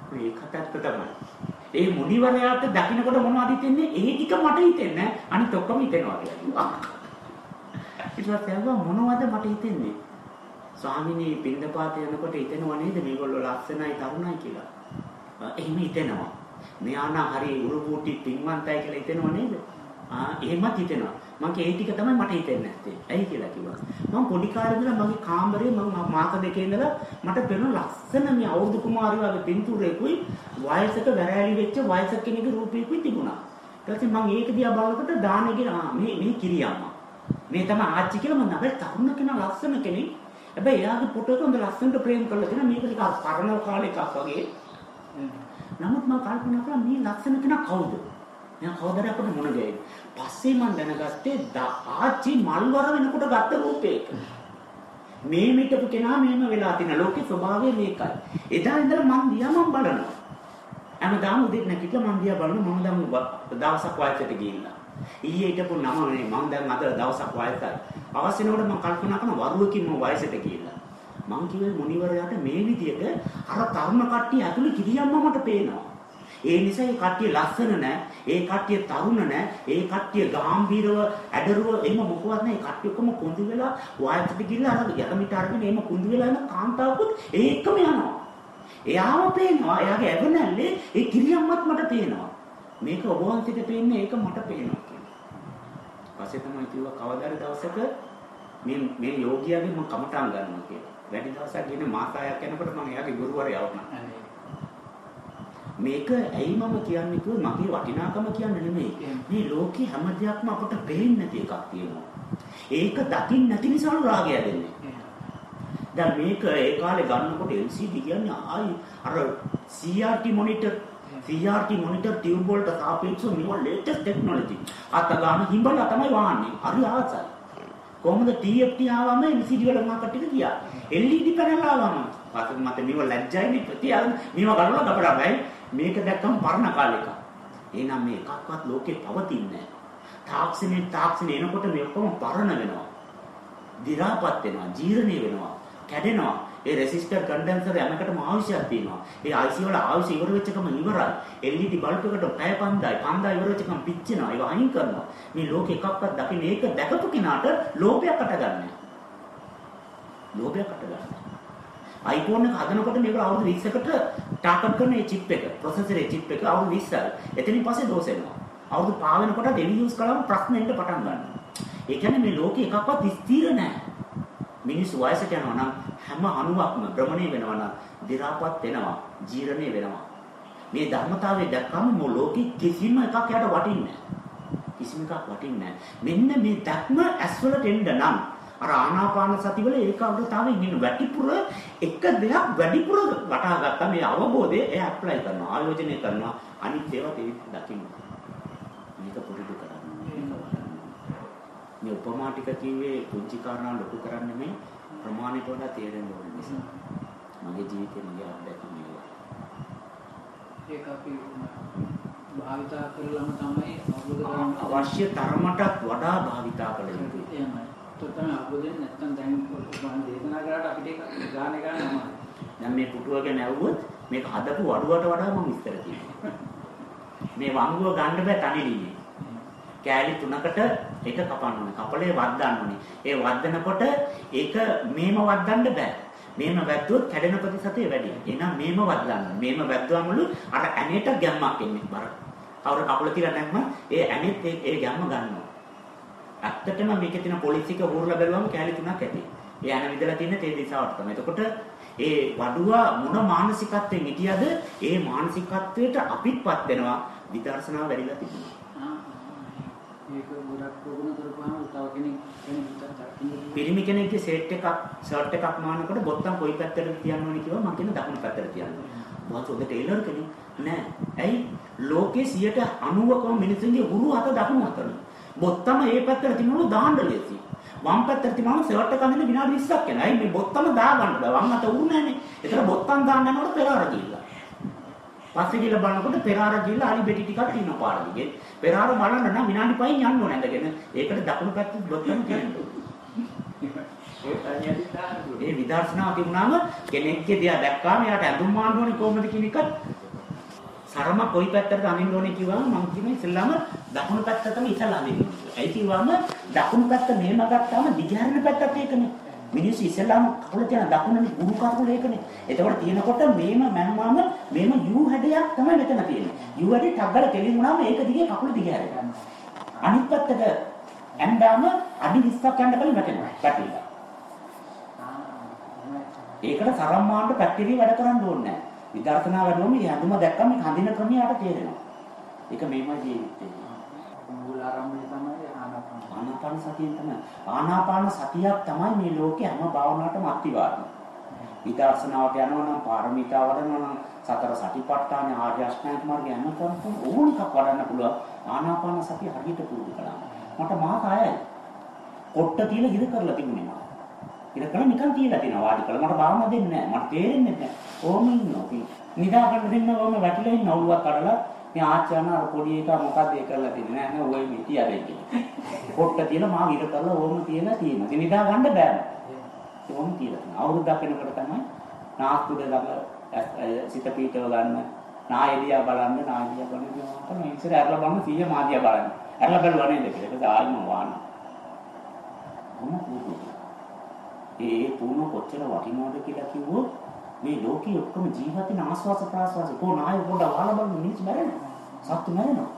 නැහැ. ඒකත් ඇත්ත තමයි. ඒ මුනිවරයාට දකින්නකොට මොනවද හිතෙන්නේ? ඒ ටික මට හිතෙන්නේ නැහැ. අනිත් ඔක්කොම හිතෙනවා කියලා. ඊට පස්සේ මොනවද මට හිතෙන්නේ? ස්වාමිනේ පින්දපාත යනකොට හිතෙනව නේද මේගොල්ලෝ ලස්සනයි තරුණයි කියලා. එහෙම හිතෙනවා. මෙයා නම් හරි උරුපුටි පින්වන්තයි කියලා හිතෙනව නේද? ආ එහෙමත් හිතෙනවා. මම ඒ ටික තමයි මට හිතෙන්නේ නැත්තේ. ඇයි කියලා කිව්වා. මම පොඩි කාලේ ඉඳලා මගේ කාමරේ මම මාස දෙකේ ඉඳලා මට පෙනුන ලස්සන මේ අවුරුදු කුමාරි වගේ පින්තූරයකුයි වයසක වැරෑලි වෙච්ච වයසක කෙනෙකුගේ රූපයකුයි තිබුණා. ඊට පස්සේ මම ඒක දිහා බලනකොට දානෙගෙන මේ මේ කිරියම්මා. මේ තමයි ආච්චි කියලා මම නබේ තරුණ කෙනා ලස්සන කෙනෙක්. හැබැයි එයාගේ ෆොටෝ එක හොඳ ලස්සනට ප්‍රේම් කරලා තියෙනවා. මේක ටිකක් පරණ කාලේ එකක් වගේ. නමුත් මම කල්පනා කරා මේ ලස්සන කෙනා කවුද? මම කවදාද අපිට මුණ ගැහෙන්නේ. පස්සේ මම දැනගත්තේ ආච්චි මල්වර වෙනකොට ගත්ත රූපේක. මේ මිටපු කෙනා මෙහෙම වෙලා තියෙන ලෝකේ ස්වභාවය මේකයි. එදා ඉඳලා මම දිහා මම බලනවා. හැමදාම උදේ නැගිටලා මම දිහා බලනවා මම දැන් දවසක් වයසට ගිහිල්ලා. ඊයේ හිටපු නම නේ මම දැන් අද දවසක් වයසයි. අවශ්‍ය වෙනකොට මම කල්පනා කරන වරුවකින් මම වයසට ගිහිල්ලා. මං කිව්වේ මුනිවරයාට මේ විදියට අර තරුණ කට්ටිය ඇතුළේ කිරියම්ම මට පේනවා. ඒ නිසා ඒ කට්ටිය ලස්සන නැහැ. ඒ කට්ටිය තරුණ නැහැ. ඒ කට්ටිය ගැඹීරව ඇඩරුව එහෙම මොකවත් නැහැ. ඒ කට්ටිය ඔක්කොම කුඳු වෙලා වයසට ගිහිල්ලා අර යකමිට අරගෙන එහෙම කුඳු වෙලා යන කාන්තාවකුත් ඒකම යනවා. එයාම පේනවා. එයාගේ ඇවනල්ලේ ඒ කිරියම්මත් මට පේනවා. මේක ඔබ වහන්සේට පේන්නේ ඒක මට පේනවා කියලා. පස්සේ තමයි කිව්වා කවදාද දවසක මේ මේ යෝගියාගේ මම කමටහන් ගන්නවා කියලා. වැඩි දවසක් ගිහින් මාසයක් යනකොට මම එයාගේ ගුරුවරයා වුණා. මේක ඇයි මම කියන්නේ කිව්වොත් මගේ වටිනාකම කියන්නේ නෙමෙයි. මේ ලෝකේ හැම දෙයක්ම අපට පේන්නේ නැති එකක් තියෙනවා. ඒක දකින්න නැති නිසා රාගය දෙන්නේ. දැන් මේක ඒ කාලේ ගන්නකොට LCD කියන්නේ ආයි අර CRT monitor CRT monitor tube වලට සාපේක්ෂව මේවා ලේටස්ට් ටෙක්නොලොජි. අත ගන්න හිඹලා තමයි වාන්නේ. හරි ආසයි. කොහොමද TFT ආවම LCD වල මාකට් එක ගියා. LED පැනල් ආවම මට මේව ලැජ්ජයිනේ ප්‍රතිආල මේව ගලවලා ගබඩා බෑ. මේක දැක්කම පරණ කාලෙක. එහෙනම් මේ එකක්වත් ලෝකේ පවතින්නේ නැහැ. තාක්ෂණේ තාක්ෂණේ එනකොට මේ ඔක්කොම පරණ වෙනවා. දි รา පත් වෙනවා, ජීර්ණය වෙනවා, කැඩෙනවා. ඒ රෙසිස්ටර් කන්ඩෙන්සර් යමකටම අවශ්‍යයක් තියෙනවා. ඒ IC වල අවශ්‍ය ඉවර වෙච්ච එකම ඉවරයි. LED බල්බ් එකට පැය 5000යි 5000 ඉවර වෙච්ච එකම පිච්චෙනවා. ඒක අයින් කරනවා. මේ ලෝකෙ එකක්වත් දකින්න ඒක දැකපු කෙනාට ලෝභයක් අටගන්නේ. ලෝභයක් අටගන්නේ. iPhone එක හදනකොට මේක අවුරුදු 20කට ටාකට් කරන ඒ chip එක, processor ඒ chip එක අවුරුදු 20යි. එතනින් පස්සේ දෝෂ වෙනවා. අවුරුදු පහ වෙනකොට daily use කළාම ප්‍රශ්න එන්න පටන් ගන්නවා. ඒ කියන්නේ මේ ලෝකේ එකක්වත් ස්ථිර නැහැ. මිනිස්සු වයසට යනවා නම් හැම අණුවක්ම භ්‍රමණය වෙනවා නම් දි รา පත් වෙනවා, ජීර්ණය වෙනවා. මේ ධර්මතාවය දැක්කම මො ලෝකෙ කිසිම එකක් යට වටින්නේ කිසිම එකක් වටින්නේ මෙන්න මේ දැක්ම ඇස්වලට එන්න නම් අර ආනාපාන සතිවල ඒකාග්‍රතාවයෙන් ඉන්න වැටිපුර එක දෙයක් වැඩිපුර වටහා ගත්තා. මේ අවබෝධය එයා ඇප්ලයි කරනවා ආයෝජනය කරනවා. අනිත් ඒවා දකින්න. මේක පුරුදු කරන්න. මේ උපමා ටික කිව්වේ පුංචි කාරණා ලොකු කරන්නේ මේ ප්‍රමාණයට වඩා තේරෙන්න ඕන නිසා. මගේ ජීවිතේ මගේ අත්දැකීම් ඒවා. ඒක අපි භාවිතා කරලම තමයි අවබෝධ කරගන්න අවශ්‍ය තරමටත් වඩා භාවිතා කළ යුතුයි. එහෙමයි තමයි අවබෝධයෙන් නැත්තම් දැන් මම දේශනා කරාට අපිට ඒක ගාන ගන්න අමාරුයි දැන් මේ පුටුව ගැන ඇහුවොත් මේක හදපු වඩුවට වඩා මම විස්තර කියනවා මේ වංගුව ගන්න බෑ තනියදී කෑලි තුනකට එක කපන්න ඕනේ. කපලේ වද්දන්න ඕනේ. ඒ වද්දනකොට ඒක මේම වද්දන්න බෑ. මේම වැද්දුවොත් කැඩෙන ප්‍රතිශතය වැඩි. එහෙනම් මේම වද්දන්න. මේම වැද්දුවමලු අර ඇණේට ගැම්මක් එන්නේ බර. කවුරු කකුල තියලා නැත්නම් ඒ ඇණෙත් ඒ ගැම්ම ගන්නවා. ඇත්තටම මේකේ තියෙන පොලිසික හුරුලා බැලුවම කෑලි තුනක් ඇති. ඒ ඇණ විදලා තියෙන තේ දිශාවට තමයි. එතකොට ඒ වඩුවා මොන මානසිකත්වයෙන් හිටියද ඒ මානසිකත්වයට අපිත්පත් වෙනවා විදර්ශනාව වැඩිලා තිබුණා. ඒක ගොඩක් ප්‍රගුණ කරපුවාම තව කෙනෙක් කෙනෙක් පිරිමි කෙනෙක්ගේ සෙට් එකක් ෂර්ට් එකක් මානකොට බොත්තම් කොයි පැත්තටද තියන්න ඕනේ කියලා මම කියන දකුණු පැත්තට තියන්න. මොකද ඔබ ටේලර් කෙනෙක් නෑ. ඇයි ලෝකේ 90%ක්ම මිනිස්සුන්ගේ උරු අත දකුණු අතන. බොත්තම ඒ පැත්තට තියනවලු දාන්න ලේසි. වම් පැත්තට තියනවලු ෂර්ට් එක අඳින්න විනාඩි 20ක් යනවා. ඇයි මේ බොත්තම දාගන්න බෑ. වම් අත උරු නෑනේ. ඒතර බොත්තම් දාන්න යනකොට පෙරාර ගිහිල්ලා. පස්සේ ගිහලා බලනකොට පෙරාර ගිහලා අලි බෙටි ටිකක් තියෙනවා පාර දිගේ. පෙරාර බලන්න නම් විනාඩි 5න් යන්න ඕනේ ඇඳගෙන. ඒකට දකුණු පැත්තේ බොත්තම තියෙනවා. ඒ විදර්ශනාව තිබුණාම කෙනෙක්ගේ දිහා දැක්කාම එයාට ඇඳුම් මාන්න ඕනේ කොහොමද කියන එක සරම කොයි පැත්තටද අඳින්න ඕනේ කිව්වම මම කියන්නේ ඉස්සෙල්ලාම දකුණු පැත්ත තමයි ඉස්සෙල්ලා අඳින්න ඕනේ. ඒ කිව්වම දකුණු පැත්ත මෙහෙම ගත්තාම දිගහැරෙන පැත්තත් ඒකනේ. මිනිස්සු ඉස්සෙල්ලාම කකුල තියන දකුණේ ගුරු කකුල ඒකනේ. එතකොට තියෙනකොට මේම මැම්මාම මේම යූ හැඩයක් තමයි මෙතන තියෙන්නේ. යූ හැඩේ ටග්ගල කෙලින් වුණාම ඒක දිගේ කකුල දිගහැරෙනවා. අනිත් පැත්තට ඇන්දාම අඩි 20ක් යන්න කලින් වැටෙනවා. වැටිලා. ඒකට සරම්මාන්ට පැක්ටීරිය වැඩ කරන්න ඕනේ නැහැ. විදර්ශනා වැඩුවම මේ හඳුම දැක්කම මේ හඳින ක්‍රමයට තේරෙනවා. ඒක මේමයි ජීවිතේ. මූල ආරම්භය තමයි ආනාපාන. ආනාපාන සතියෙන් තමයි. ආනාපාන සතියක් තමයි මේ ලෝකේ හැම භාවනාවකටම අත්විවරණ. විදර්ශනාවට යනවා නම් පාරමිතා වඩනවා නම් සතර සතිපට්ඨාන ආර්ය අෂ්ටාංග මාර්ගය යන කෙනෙකුට ඕන එකක් වඩන්න පුළුවන්. ආනාපාන සතිය හරියට පුරුදු කළා. මට මහා කායයි. කොට්ට තියලා ඉර කරලා තිබුණේ මම. ඉර කරලා නිකන් තියලා තිනවා වාඩි කරලා මට භාවනා දෙන්නේ නැහැ. මට තේරෙන්නේ නැහැ. ඕම ඉන්නවා. නිදා ගන්න දෙන්න ඕම වැටිලා ඉන්න ඔළුවක් කඩලා මේ ආච්චාන අර පොඩි එකා මොකද්ද ඒ කරලා තින්නේ නෑ නෑ ඔය මේ තියා දෙන්නේ. කොට්ට තියලා මාව ඉර කරලා ඕම තියලා තියෙනවා. ඉතින් නිදා ගන්න බෑ. ඕම තියලා තියෙනවා. අවුරුද්දක් වෙනකොට තමයි නාස්තුද ළඟ සිත පීඨව ගන්න නායලියා බලන්න නායලියා බලන්න මොකක්ද මේ ඉස්සර ඇරලා බලන්න 100 මාදියා බලන්න. ඇරලා බලුවා නේද කියලා. ඒක ආයෙම වාන. මොන ඒ පුණු කොච්චර වටිනවද කියලා කිව්වොත් මේ ලෝකේ ඔක්කොම ජීවත් වෙන ආස්වාස ප්‍රාස්වාස කො නාය පොඩ වහලා බලන්න මිනිස්සු මැරෙනවා. සත්තු මැරෙනවා.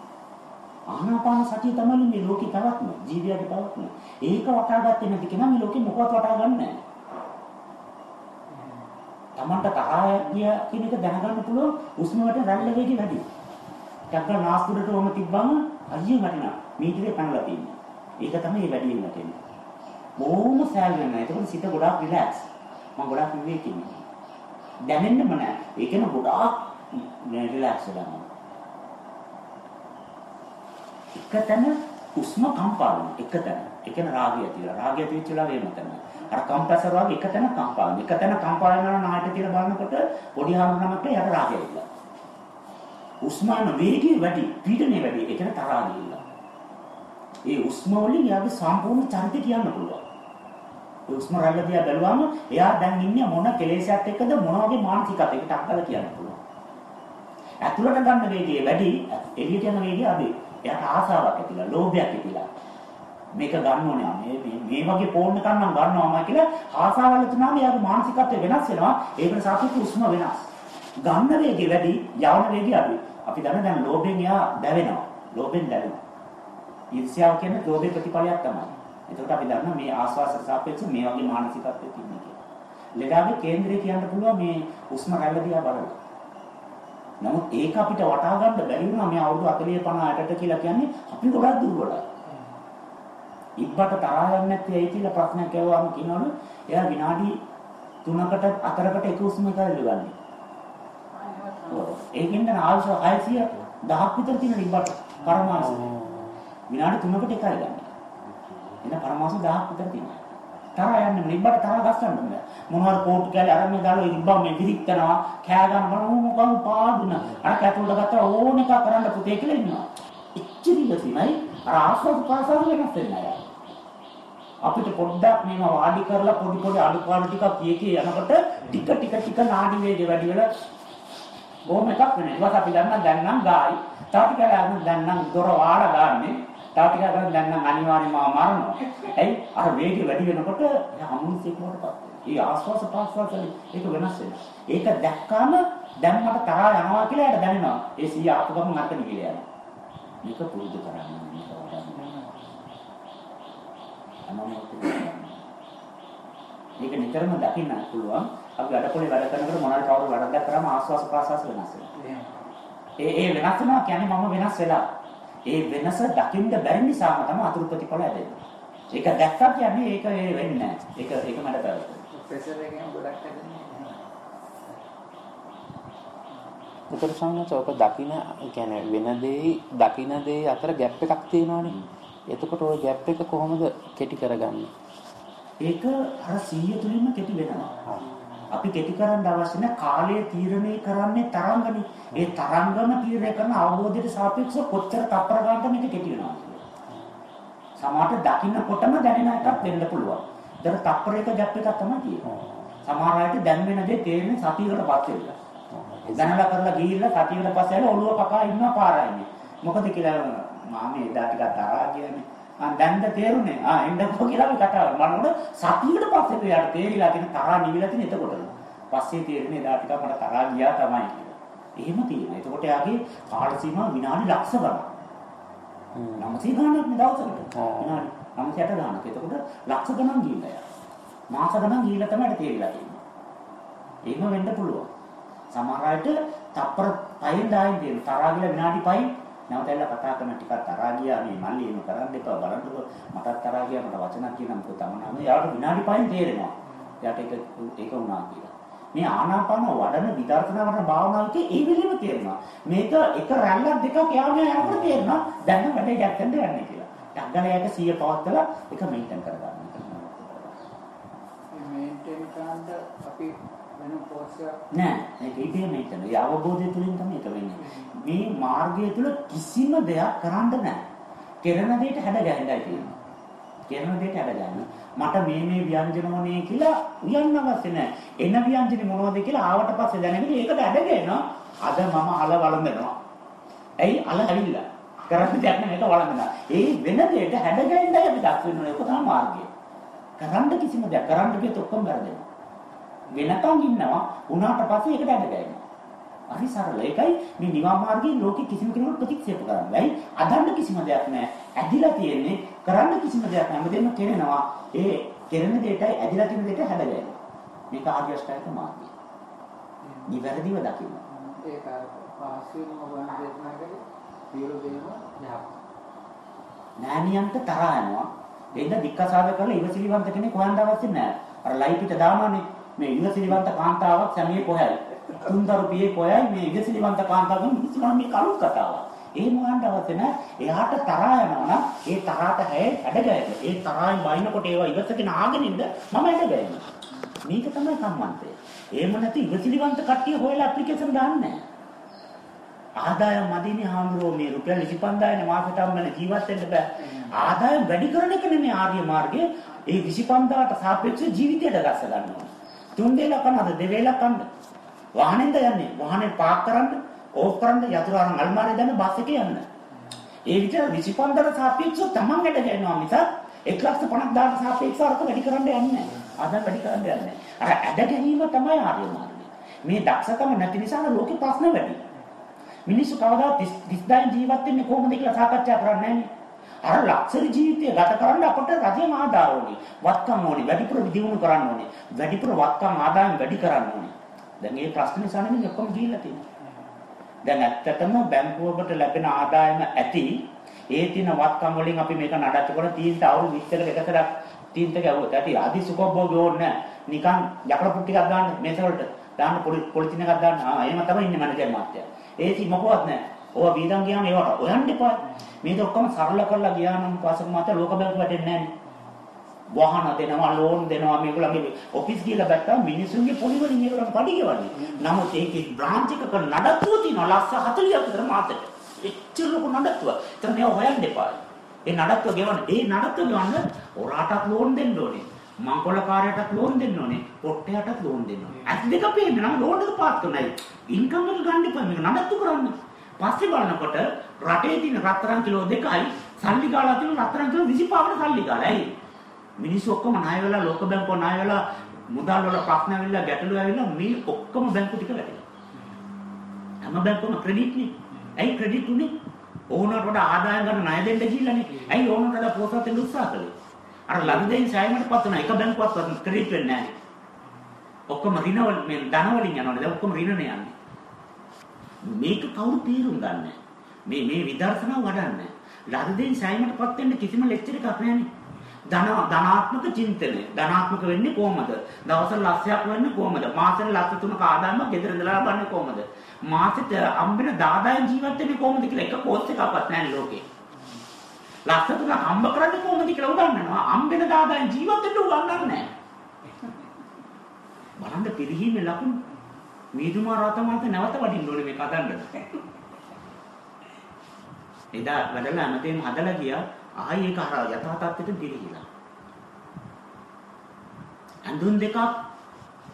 ආනාපාන සතිය තමයි මේ ලෝකේ තවත්ම ජීවිතයේ තවත්ම. ඒක වටහා ගත්තේ නැති කෙනා මේ ලෝකේ මොකවත් වටහා ගන්නෑ. Tamanට තරහා ගිය කියන එක දැනගන්න පුළුවන් උස්ම වලට රැල්ල වේගය වැඩි. ටක්කර නාස්පුඩට ඕම තිබ්බම අයියෝ වටිනා. මීටරේ පැනලා තියෙනවා. ඒක තමයි වැඩි වෙන තියෙන්නේ. බොහොම සෑල් වෙනවා. ඒකෝට සිත ගොඩාක් රිලැක්ස්. මම ගොඩාක් විවේකීව ඉන්නවා. දැනෙන්නම නැහැ. ඒක න ගොඩාක් රිලැක්ස් වෙනවා. එකතැන උස්ම කම්පා වෙන එකතැන. ඒ කියන්නේ රාගය ඇතිලා. රාගය ඇතිවෙච්ච වෙලාව වේම තමයි. අර කම්ප්‍රෙසර් වගේ එකතැන කම්පා වෙන. එකතැන කම්පා වෙනවා නායට කියලා බලනකොට පොඩි හාමුදුරනමට යට රාගය ඇවිල්ලා. උස්මාන වේගය වැඩි, පීඩනය වැඩි. ඒ කියන්නේ තරහා ගිහිල්ලා. ඒ උස්ම වලින් යාගේ සම්පූර්ණ චරිතය කියන්න පුළුවන්. ඒ උස්ම රැල්ල දිහා බැලුවම එයා දැන් ඉන්නේ මොන කෙලෙසයක් එක්කද මොන වගේ මානසිකත්වයකට අක්කලා කියන්න පුළුවන්. ඇතුළට ගන්න වේගය වැඩි, එළියට යන වේගය අඩුයි. එයාට ආසාවක් ඇතිලා, ලෝභයක් ඇතිලා. මේක ගන්න ඕනේ. මේ මේ වගේ ෆෝන් එකක් නම් ගන්නවාමයි කියලා ආසාවල් තුනම එයාගේ මානසිකත්වය වෙනස් වෙනවා. ඒකට සාපේක්ෂව උස්ම වෙනස්. ගන්න වේගය වැඩි, යවන වේගය අඩුයි. අපි දන්න දැන් ලෝභයෙන් එයා දැවෙනවා. ලෝභයෙන් දැවෙනවා. ඊර්ෂ්‍යාව කියන්නේ ලෝභේ ප්‍රතිඵලයක් තමයි. එතකොට අපි දන්නවා මේ ආස්වාසට සාපේක්ෂව මේ වගේ මානසිකත්වයක් තියෙනවා කියලා. ලෙඩාගේ කේන්දරය කියන්න පුළුවන් මේ උස්ම රැල්ල දිහා බලලා. නමුත් ඒක අපිට වටහා ගන්න බැරි වුණා මේ අවුරුදු 40 50 60ට කියලා කියන්නේ අපි ගොඩක් දුර්වලයි. ඉබ්බට තරහා යන්නේ නැති ඇයි කියලා ප්‍රශ්නයක් ඇහුවාම කියනවලු එයා විනාඩි 3කට 4කට එක උස්ම එකයි ගන්නේ. ඒකෙන්ද ආයුෂ 600 10ක් විතර තියෙන ඉබ්බට පරමාංශ. විනාඩි 3කට එකයි ගන්න. එන පරමාංශ 10ක් විතර තියෙනවා. තරහා යන්නේ නිබ්බට තරහා ගස්සන්න බෑ. මොනවාර කෝට් කැලේ අරන් දාලා ඉබ්බා මේ විරික්තනවා කෑ ගන්න බලමු මොකද පාදුන. අර කැතුලට ගත්තා ඕන එක කරන්න පුතේ කියලා ඉන්නවා. ඉච්චිරිල තමයි අර ආස්වාද පාසාව වෙනස් වෙන්නේ අපිට පොඩ්ඩක් මේව වාඩි කරලා පොඩි පොඩි අඩුපාඩු ටිකක් කිය කිය යනකොට ටික ටික ටික නාඩි වේගය වැඩි වෙලා බොහොම එකක් වෙනවා. ඊට අපි දන්නා දැන් නම් ගායි. තාපි කරලා දැන් නම් දොර වාඩ ගන්නෙ. තාපි කරලා දැන් නම් අනිවාර්යයෙන්ම මරනවා. ඇයි? අර වේගය වැඩි වෙනකොට වඩපත් වෙනවා. ඒ ආස්වාස පාස්වාස ඒක වෙනස් වෙනවා. ඒක දැක්කාම දැන් මට තරහා යනවා කියලා එයාට දැනෙනවා. ඒ සීය ආපු ගමන් අරගෙන ගිහලා යනවා. මේක පුරුදු කරන්න මේක මේක නිතරම දකින්න පුළුවන්. අපි වැඩපොලේ වැඩ කරනකොට මොනවාරි කවුරු වැඩක් කරාම ආස්වාස ප්‍රාසාස වෙනස් වෙනවා. ඒ ඒ වෙනස් වෙනවා කියන්නේ මම වෙනස් වෙලා. ඒ වෙනස දකින්න බැරි නිසාම තමයි අතුරු ප්‍රතිඵල ලැබෙන්නේ. ඒක දැක්කා කියන්නේ ඒක ඒ වෙන්නේ නැහැ. ඒක ඒක මට පැහැදිලි. ප්‍රෙෂර් එකෙන් ගොඩක් එතකොට සමහරවිට ඔක දකින يعني වෙන දෙයි දකින දෙයි අතර ગેප් එකක් තියෙනවනේ. එතකොට ওই ગેප් එක කොහොමද කෙටි කරගන්නේ? ඒක අර 100 තුලින්ම කෙටි වෙනවා. අපි කෙටි කරන්න අවශ්‍ය නැහැ කාලය තීරණය කරන්නේ තරංගනේ. ඒ තරංගම තීරණය කරන අවබෝධයට සාපේක්ෂව කොච්චර තප්පර ගන්නද මේක කෙටි වෙනවා. සමහරට දකින්නකොටම දැනෙන එකක් වෙන්න පුළුවන්. ඒතර තප්පරයක ගැප් එකක් තමයි තියෙන්නේ. සමහර අයට දැන් වෙන දේ තේරෙන්නේ සතියකට පස්සේ වෙලා. දැනලා කරලා ගිහිල්ලා සතියකට පස්සේ ඇවිල්ලා ඔළුව පකා ඉන්නවා පාරයිනේ. මොකද කියලා මාමේ එදා ටිකක් තරහා කියන්නේ. ආ දැන්ද තේරුනේ. ආ එන්නකෝ කියලා අපි කතා කරා. මනෝට සතියකට පස්සේ එයාට තේරිලා තියෙන තරහා නිවිලා තියෙන එතකොට. පස්සේ තේරෙන්නේ එදා ටිකක් මට තරහා ගියා තමයි කියලා. එහෙම තියෙනවා. එතකොට එයාගේ කාල සීමාව විනාඩි ලක්ෂ ගණන්. 900 ගණනක් නේ දවසකට. විනාඩි 960 ගණනක්. එතකොට ලක්ෂ ගණන් ගිහිල්ලා යනවා. මාස ගණන් ගිහිල්ලා තමයි තේරිලා තියෙන්නේ. එහෙම වෙන්න පුළුවන්. සමහර අයට තප්පර 5න් 10න් තියෙන තරහා ගිහලා විනාඩි 5න් නැවතල්ලා කතා කරන ටිකක් තරහා ගියා මේ මල්ලි එහෙම කරන්න එපා බලන්නකො මටත් තරහා ගියා මට වචනක් කියන්න මොකද තමනම යාට විනාඩි 5න් තේරෙනවා. එයාට ඒක ඒක වුණා කියලා. මේ ආනාපාන වඩන විදර්ශනා වඩන භාවනාවක ඒ විදිහම තේරෙනවා. මේක එක රැල්ලක් දෙකක් යාගෙන යනකොට තේරෙනවා දැන් වැඩේ ගැත්තෙන්ද යන්නේ කියලා. ඩග්ගලයක 100 පවත්තලා ඒක මේන්ටේන් කරගන්න. මේන්ටේන් කරන්න අපි වෙන කෝස් එකක් නෑ ඒක ඉබේ මේන්ටේන්. ඒ අවබෝධය තුලින් තමයි ඒක වෙන්නේ. මේ මාර්ගය තුල කිසිම දෙයක් කරන්න නෑ. කෙරෙන දෙයට හැඩ ගැහෙන්නයි තියෙන්නේ. කෙරෙන දෙයට හැඩ ගන්න. මට මේ මේ ව්‍යංජන මොනේ කියලා උයන්න අවශ්‍ය නෑ. එන ව්‍යංජනේ මොනවද කියලා ආවට පස්සේ දැනගෙන ඒකට හැඩ ගේනවා. අද මම අල වළඳනවා. ඇයි අල ඇවිල්ලා? කරන්න දෙයක් නෑ මේක වළඳනවා. ඒ වෙන දෙයට හැඩ ගැහෙන්නයි අපි දක් වෙන්නේ. ඒක තමයි මාර්ගය. කරන්න කිසිම දෙයක් කරන්න ගියොත් ඔක්කොම වැරදෙනවා. වෙනකන් ඉන්නවා උනාට පස්සේ ඒකට හැඩ ගැහෙනවා. හරි සරල. ඒකයි මේ නිවන් මාර්ගයේ ලෝකෙ කිසිම කෙනෙකුට ප්‍රතික්ෂේප කරන්නේ. ඇයි? අදන්න කිසිම දෙයක් නැහැ. ඇදිලා තියෙන්නේ කරන්න කිසිම දෙයක් නැහැ. හැමදේම කෙරෙනවා. ඒ කෙරෙන දෙයටයි ඇදිලා තියෙන දෙයට හැදගැහෙනවා. මේක ආර්ය අෂ්ටාංගික මාර්ගය. නිවැරදිව දකින්න. ඒක පාස්වෙම වන් දේශනා කරේ සියලු දේම යහපත්. නෑනියන්ට තරහා යනවා. එන්න දික්කසාද කරලා ඉවසිලිවන්ත කෙනෙක් හොයන්න අවශ්‍ය නැහැ. අර ලයි පිට දානවානේ මේ ඉවසිලිවන්ත කාන්තාවක් සැමියේ කොහයි. තුන්දරු පියේ කොහයි මේ ඉවසිලිවන්ත කාන්තාවගෙන් මිනිස්සුන් මේ කරුණ කතාවක්. එහෙම හොයන්න අවශ්‍ය නැහැ. එයාට තරහා යනවා නම් ඒ තරහට හැය ඇඩගැහෙන්න. ඒ තරහින් වයින්කොට ඒවා ඉවසගෙන ආගෙන ඉන්න මම ඇඩගැහෙන්න. මේක තමයි සම්මන්තය. එහෙම නැති ඉවසිලිවන්ත කට්ටිය හොයලා ඇප්ලිකේෂන් දාන්නේ ආදායම් මදිනේ හාමුදුරුවෝ මේ රුපියල් 25000 මාසෙට අම්මන ජීවත් වෙන්න බෑ. ආදායම් වැඩි කරන එක නෙමෙයි ආර්ය මාර්ගය. ඒ 25000ට සාපේක්ෂව ජීවිතයට ගස්ස ගන්නවා. තුන් වේලක් කනද දෙවේලක් කනද? වාහනේද යන්නේ? වාහනේ පාක් කරන්න, ඕෆ් කරන්න, යතුරු අල්මාරිය දාන්න බස් එකේ යන්න. ඒ විතර 25000ට සාපේක්ෂව තමන් වැඩ ගන්නවා මිසක් 150000ට සාපේක්ෂව අරක වැඩි කරන්න යන්නේ නැහැ. ආදායම් වැඩි කරන්න යන්නේ නැහැ. අර ඇද ගැනීම තමයි ආර්ය මාර්ගය. මේ දක්ෂකම නැති නිසා ලෝකේ ප්‍රශ්න වැඩි. මිනිස්සු කවදා 30000 ජීවත් වෙන්නේ කොහොමද කියලා සාකච්ඡා කරන්නේ නැහැ. අර ලක්ෂරි ජීවිතය ගත කරන්න අපට රජයෙන් ආදාර ඕනේ. වත්කම් ඕනේ. වැඩිපුර විදිහුණු කරන්න ඕනේ. වැඩිපුර වත්කම් ආදායම් වැඩි කරන්න ඕනේ. දැන් මේ ප්‍රශ්න නිසා නෙමෙයි ඔක්කොම ගිහිල්ලා තියෙන්නේ. දැන් ඇත්තටම බැංකුවකට ලැබෙන ආදායම ඇති ඒ තින වත්කම් වලින් අපි මේක නඩත්තු කරන තීන්ත අවුරුදු 20කට එකතරක් තීන්ත ගැවුවත් ඇති ආදි සුකොබ්බෝගේ ඕනේ නිකන් යකඩ පුට් ටිකක් දාන්න මේස වලට දාන්න පොලි පොලිතින් එකක් දාන්න ආ එහෙම තමයි ඉන්නේ මැනේජර් මාත්‍යා ඒසි මොකවත් නැහැ. ඕවා වීදම් ගියාම ඒවට හොයන්න එපා. මේක ඔක්කොම සරල කරලා ගියා නම් පාසක මාත ලෝක බැංකුව වැටෙන්නේ නැහැ. වාහන දෙනවා ලෝන් දෙනවා මේගොල්ලන්ගේ ඔෆිස් ගිහලා බැත්තා මිනිසුන්ගේ පොලි වලින් මේගොල්ලන් පඩි ගෙවන්නේ. නමුත් ඒකේ බ්‍රාන්ච් එකක නඩත්තුව තියෙනවා ලක්ෂ 40ක් විතර මාසෙට. එච්චර ලොකු නඩත්තුව. ඒතර මේව හොයන්න එපා. ඒ නඩත්තුව ගෙවන්න. ඒ නඩත්තුව ගෙවන්න ඔරාටත් ලෝන් දෙන්න ඕනේ. මංකොලකාරයටත් ලෝන් දෙන්න ඕනේ. පොට්ටයටත් ලෝන් දෙන්න ඕනේ. ඇස් දෙක පේන්න නම් ලෝන් එක පාස් කරන්නයි. ඉන්කම් එක ගන්න එපා මේක නඩත්තු කරන්න. පස්සේ බලනකොට රටේ තියෙන රත්තරන් කිලෝ දෙකයි සල්ලි ගාලා තියෙන රත්තරන් කිලෝ 25කට සල්ලි ගාලා. ඇයි? මිනිස්සු ඔක්කොම ණය වෙලා ලෝක බැංකුව ණය වෙලා මුදල් වල ප්‍රශ්න ඇවිල්ලා ගැටලු ඇවිල්ලා මේ ඔක්කොම බැංකු ටික වැටෙනවා. හැම බැංකුවම ක්‍රෙඩිට් නේ. ඇයි ක්‍රෙඩිට් උනේ? ඕනකට වඩා ආදායම් ගන්න ණය දෙන්න ගිහිල්ලානේ. ඇයි ඕනකට වඩා පොසත් වෙන්න උත්සාහ කළේ? අර ලබදෙන් සෑයමට පත් වෙන එක බැංකුවක්වත් ක්‍රෙඩිට් වෙන්නේ නැහැ. ඔක්කොම ඍණ වල මේ ධන වලින් යනවනේ. දැන් ඔක්කොම ඍණනේ යන්නේ. මේක කවුරු තීරුම් ගන්න මේ මේ විදර්ශනාව වඩන්නේ. ලබදෙන් සෑයමට පත් වෙන්න කිසිම ලෙක්චර් එකක් නැහැනේ. ධන ධනාත්මක චින්තනය. ධනාත්මක වෙන්නේ කොහමද? දවසට ලක්ෂයක් වෙන්නේ කොහමද? මාසෙට ලක්ෂ තුනක ආදායමක් ගෙදර ඉඳලා ලබන්නේ කොහමද? මාසෙට අම්බෙන දාදායන් ජීවත් වෙන්නේ කොහමද කියලා එක කෝස් එකක්වත් නැහැ ලෝකේ. ලක්ෂ තුනක් හම්බ කරන්නේ කොහොමද කියලා උගන්වනවා. හම්බෙන දාදායන් ජීවත් වෙන්න උගන්වන්නේ නැහැ. බලන්න පිරිහීමේ ලකුණු. මීදුමා රතමාත නැවත වඩින්න ඕනේ මේ කතන්දර. එදා වැඩලා නැතේම හදලා ගියා. ආයි ඒක අර යථා තත්ත්වෙට පිරිහිලා. අඳුන් දෙකක්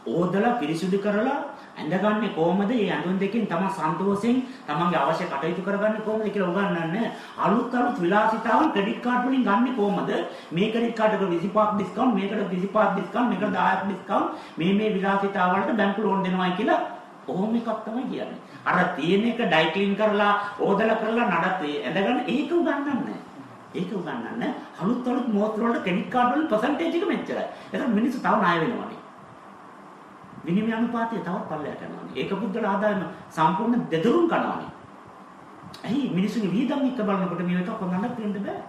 ඕදලා පිරිසුදු කරලා ඇඳගන්නේ කොහමද? මේ ඇඳුම් දෙකෙන් තමයි සන්තෝෂෙන් තමන්ගේ අවශ්‍ය කටයුතු කරගන්නේ කොහොමද කියලා උගන්වන්නේ. අලුත් අලුත් විලාසිතාවල් ක්‍රෙඩිට් කාඩ් වලින් ගන්නෙ කොහමද? මේ ක්‍රෙඩිට් කාඩ් එක 25ක් ඩිස්කවුන්ට්, මේකට 25ක් ඩිස්කවුන්ට්, මේකට 10ක් ඩිස්කවුන්ට්, මේ මේ විලාසිතාවල්ට බැංකු ලෝන් දෙනවායි කියලා කොහොම එකක් තමයි කියන්නේ. අර තියෙන එක ඩයි ක්ලීන් කරලා, ඕදලා කරලා නඩත් ඇඳගන්න ඒක උගන්වන්නේ ඒක උගන්වන්න අලුත් අලුත් මොහොත වලට ක්‍රෙඩිට් කාඩ් වල පර්සන්ටේජ් එක මෙච්චරයි. ඒක මිනිස්සු තව ණය වෙනවනේ. විනිමය අනුපාතය තවත් පල්ලයට යනවානේ. ඒක පුද්ගල ආදායම සම්පූර්ණ දෙදරුම් කරනවානේ. ඇයි මිනිස්සුගේ වීදම් එක්ක බලනකොට මේ එකක් හොඳට පේන්න බෑ.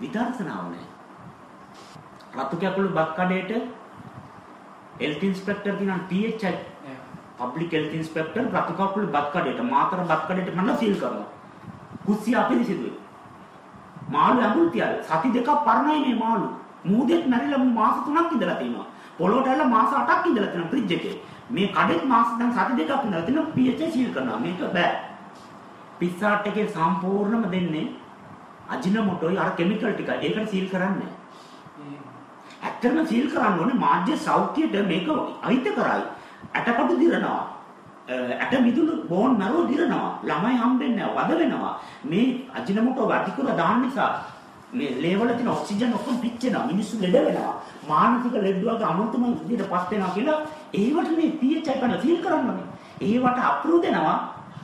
විදර්ශනාව නෑ. රතු කැකුළු බත් කඩේට හෙල්ත් ඉන්ස්පෙක්ටර් කියනවා PHI පබ්ලික් හෙල්ත් ඉන්ස්පෙක්ටර් රතු කැකුළු බත් කඩේට මාතර බත් කඩේට මම සීල් කරනවා. කුස්සිය අපිරිසිදුයි. මාළු ඇඟුල් තියලා සති දෙකක් පරණයි මේ මාළු. මූදෙත් මැරිලා මාස 3ක් ඉඳලා තියෙනවා. පොළොවට ඇවිල්ලා මාස 8ක් ඉඳලා තියෙනවා ෆ්‍රිජ් එකේ. මේ කඩෙත් මාස දැන් සති දෙකක් ඉඳලා තියෙනවා PHA සීල් කරනවා. මේක බෑ. පිස්සාට් එකේ සම්පූර්ණම දෙන්නේ අජිනමොටෝයි අර කිමිකල් ටික. ඒකට සීල් කරන්නේ ඇත්තටම සීල් කරන්න ඕනේ මාධ්‍ය සෞඛ්‍යයට මේක අහිත කරයි. ඇටකටු දිරනවා. ඇට මිදුණු බෝන් නරෝ දිරනවා. ළමයි හම්බෙන්නේ වද වෙනවා. මේ අජිනමොටෝ වැඩිකුර දාන්න නිසා මේ ලේවල තියෙන ඔක්සිජන් ඔක්කොම පිච්චෙනවා. මිනිස්සු ලෙඩ වෙනවා. මානසික ලෙඩ වගේ අමුතුම විදිහට පස් වෙනවා කියලා ඒවට මේ PHI පැන සීල් කරන්නේ. ඒවට අප්‍රූව් දෙනවා.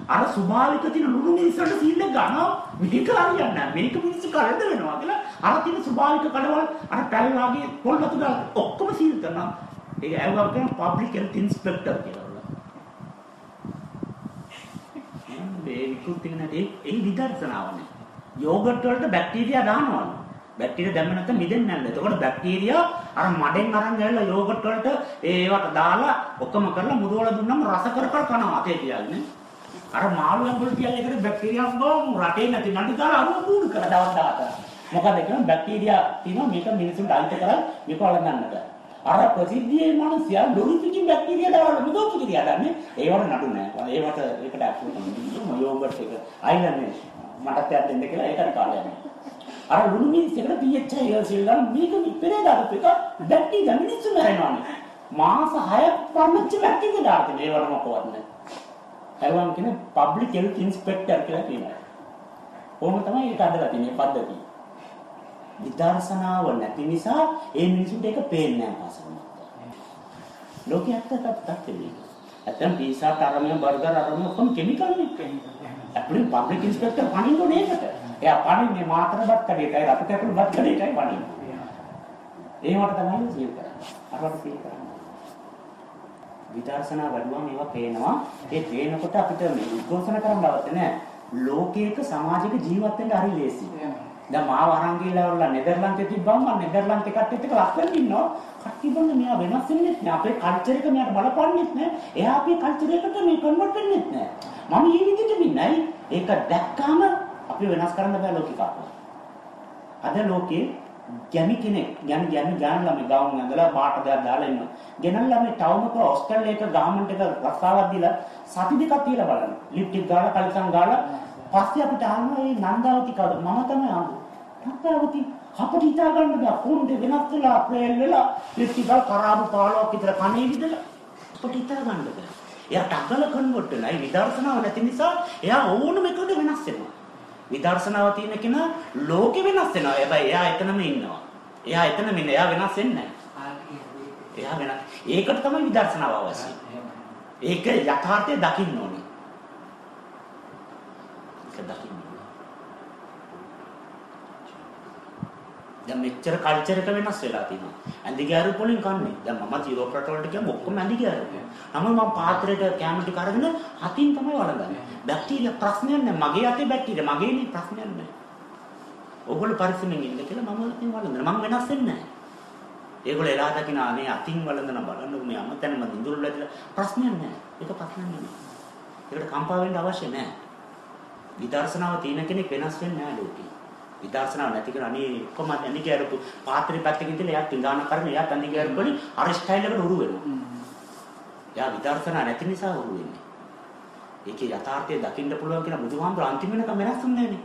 අර ස්වභාවික තියෙන ලුණු මිනිස්සුන්ට සීල් එක ගන්නවා. මේක හරියන්නේ නැහැ. මේක මිනිස්සු කරද වෙනවා කියලා අර තියෙන ස්වභාවික කඩවල් අර පැල් වාගේ පොල් වතු දාලා ඔක්කොම සීල් කරනවා. ඒක ඇව්වා කියන පබ්ලික් හෙල්ත් ඉන්ස්පෙක්ටර් කියලා. මේ විකෘති වෙන දේ ඒ විදර්ශනාවනේ. යෝගට් වලට බැක්ටීරියා දානවලු. බැක්ටීරියා දැම්ම නැත්නම් මිදෙන්නේ නැහැ. එතකොට බැක්ටීරියා අර මඩෙන් අරන් ගිහලා යෝගට් වලට ඒවට දාලා ඔක්කොම කරලා මුදවල දුන්නම රස කර කර කනවා අතේ තියාගෙන. අර මාළුවෙන් වල තියලා ඒකට බැක්ටීරියා ගොම් රටේ නැති නඩු දාලා අරුම කූඩු කර දවස් දාත. මොකද ඒක බැක්ටීරියා තියෙනවා මේක මිනිසුන්ට අයිති කරලා මේක වළඳන්නට. අර ප්‍රසිද්ධියේ මිනිස්සයා ලොරි පිටින් බැක්ටීරියා දාලා මුදෝ පිටියා දන්නේ ඒවට නඩු නැහැ. ඒවට ඒකට ඇක්ටිව් යෝගට් එක අයිලන්නේ මටත් යක් දෙන්න කියලා ඒකට කාලය යනවා. අර ලුණු මිනිස් එකට pH එක සිල්ලා මේක පෙරේ දාපු එක බැක්ටීරියා මිනිස්සු මරනවානේ. මාස 6ක් පරණච්ච බැක්ටීරියා දාගෙන ඒවට මොකවත් නැහැ. හැරුවම් කියන පබ්ලික් හෙල්ත් ඉන්ස්පෙක්ටර් කියලා කියනවා. කොහොම තමයි ඒක අදලා තියෙන්නේ පද්ධතිය. විදර්ශනාව නැති නිසා ඒ මිනිසුන්ට ඒක පේන්නේ නැහැ පාසලට. ලෝකයේ ඇත්තට තත්ත්වෙයි. ඇත්තම් පීසා තරමේ බර්ගර් අරම කොම් කිමිකල් නේ. අපේ පබ්ලික් ඉන්ස්පෙක්ටර් පණින්න ඕනේ ඒකට. එයා පණින්නේ මාතරබත් කඩේටයි අපිට අපේ බත් කඩේටයි පණින්නේ. ඒවට තමයි සීල් කරන්නේ. අපට සීල් කරන්නේ. විදර්ශනා වැඩුවම ඒවා පේනවා. ඒ පේනකොට අපිට මේ උද්ඝෝෂණ කරන්න අවශ්‍ය නැහැ. ලෝකයක සමාජික ජීවත් වෙන්න හරි ලේසි. දැන් මාව අරන් ගිහලා වල නෙදර්ලන්තේ තිබ්බම මම නෙදර්ලන්තේ කට්ටියත් එක්ක ලස්සන ඉන්නවා. කට්ටිය බලන්න මෙයා වෙනස් වෙන්නේ නැහැ. අපේ කල්චර් එක මෙයාට බලපන්නේ නැහැ. එයා අපේ කල්චර් එකට මේ කන්වර්ට් වෙන්නේ නැහැ. මම මේ විදිහට ඉන්නයි. ඒක දැක්කාම අපි වෙනස් කරන්න බෑ ලෝකික අද ලෝකේ ගැමි කෙනෙක් ගැමි ගැමි ගාන ළමයි ගවුම් ඇඳලා පාට දෙයක් දාලා ඉන්නවා. ගෙනල්ලා මේ ටවුමක හොස්ටල් එක ගාමන්ට් එක රස්සාවක් දීලා සති දෙකක් තියලා බලන්න. ලිෆ්ට් එක ගාලා කලිසම් ගාලා පස්සේ අපිට අහනවා මේ නන්දාවති කවුද? මම තමයි අහන්නේ. නන්දාවති අපිට හිතා ගන්න බෑ. කොහොමද වෙනස් වෙලා අප්‍රේල් වෙලා එක කරාබු 15ක් විතර කණේ විදලා අපිට හිතා ගන්න බෑ. එයා ටගල කන්වර්ට් වෙලා ඒ විදර්ශනාව නැති නිසා එයා ඕනම එකකට වෙනස් වෙනවා. විදර්ශනාව තියෙන කෙනා ලෝකෙ වෙනස් වෙනවා. හැබැයි එයා එතනම ඉන්නවා. එයා එතනම ඉන්නේ. එයා වෙනස් වෙන්නේ නැහැ. එයා වෙනස්. ඒකට තමයි විදර්ශනාව අවශ්‍ය. ඒක යථාර්ථය දකින්න ඕනේ. ඒක දකින්න ඕනේ. දැන් මෙච්චර කල්චර් එක වෙනස් වෙලා තියෙනවා. ඇඳි ගෑරු වලින් කන්නේ. දැන් මම යුරෝප රටවලට ගියාම ඔක්කොම ඇඳි ගෑරු. නම මම පාත්‍රයට කැම ටික අරගෙන හතින් තමයි වළඳන්නේ. බැක්ටීරියා ප්‍රශ්නයක් නැහැ. මගේ අතේ බැක්ටීරියා මගේ නේ ප්‍රශ්නයක් නැහැ. ඕගොල්ලෝ පරිස්සමෙන් ඉන්න කියලා මම අතින් වළඳන. මම වෙනස් වෙන්නේ නැහැ. ඒගොල්ලෝ එලා දකින්න අනේ අතින් වළඳන බලන්න මේ අමතැනම දිඳුරු ලැබිලා ප්‍රශ්නයක් නැහැ. ඒක ප්‍රශ්නයක් නෙමෙයි. ඒකට කම්පා වෙන්න අවශ්‍ය නැහැ. විදර්ශනාව තියෙන කෙනෙක් වෙනස් වෙන්නේ නැහැ ලෝකේ. විදර්ශනාව නැති කෙනා අනේ කොහොමද අනික අරපු පාත්‍රේ පැත්තකින් තියලා එයා තිඟාන කරන එයා අනික අරපොලි අර ස්ටයිල් එකට උරු වෙනවා. එයා විදර්ශනා නැති නිසා උරු වෙන්නේ. ඒකේ යථාර්ථය දකින්න පුළුවන් කියලා බුදුහාමුදුර අන්තිම වෙනකම් වෙනස් වෙන්නේ නැහැ.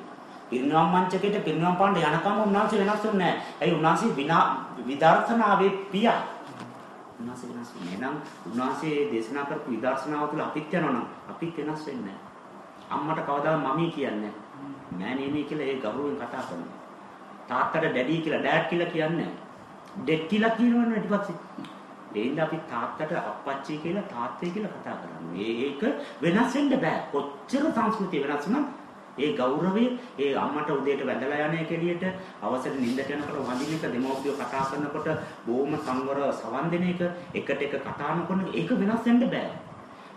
පිරිනවම් මංචකයට පිරිනවම් පාන්න යනකම් උන්වහන්සේ වෙනස් වෙන්නේ නැහැ. ඇයි උන්වහන්සේ විනා විදර්ශනාවේ පියා. උන්වහන්සේ වෙනස් වෙන්නේ නම් උන්වහන්සේ දේශනා කරපු විදර්ශනාව තුළ අපිත් යනවනම් අපිත් වෙනස් වෙන්නේ නැහැ. අම්මට කවදා මමී කියන්නේ මෑණියනේ කියලා ඒ ගෞරවයෙන් කතා කරනවා. තාත්තට ඩැඩි කියලා ඩෑඩ් කියලා කියන්නේ ඩෙඩ් කියලා කියනවනේ ඊට පස්සේ. ඒින්ද අපි තාත්තට අප්පච්චි කියලා තාත්තේ කියලා කතා කරන්නේ. ඒක වෙනස් වෙන්න බෑ. කොච්චර සංස්කෘතිය වෙනස් වුණත් ඒ ගෞරවය ඒ අම්මට උදේට වැඳලා යන එක එළියට අවසර නිින්දට යනකොට වඳින එක දෙමව්පියෝ කතා කරනකොට බොහොම සංවර සවන් දෙන එක එකට එක කතා කරන ඒක වෙනස් වෙන්න බෑ.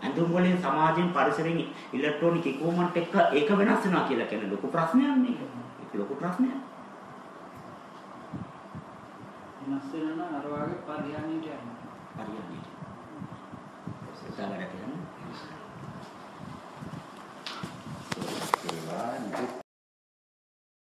ඇඳුම් වලින් සමාජයෙන් පරිසරයෙන් ඉලෙක්ට්‍රොනික ඉක්වමන්ට් එක ඒක වෙනස් වෙනවා කියලා කියන ලොකු ප්‍රශ්නයක් මේක. ඒක ලොකු ප්‍රශ්නයක්. වෙනස් වෙනවා අර වගේ පරිහානියට යනවා. පරිහානියට. සදාවර කියන්නේ.